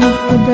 خدا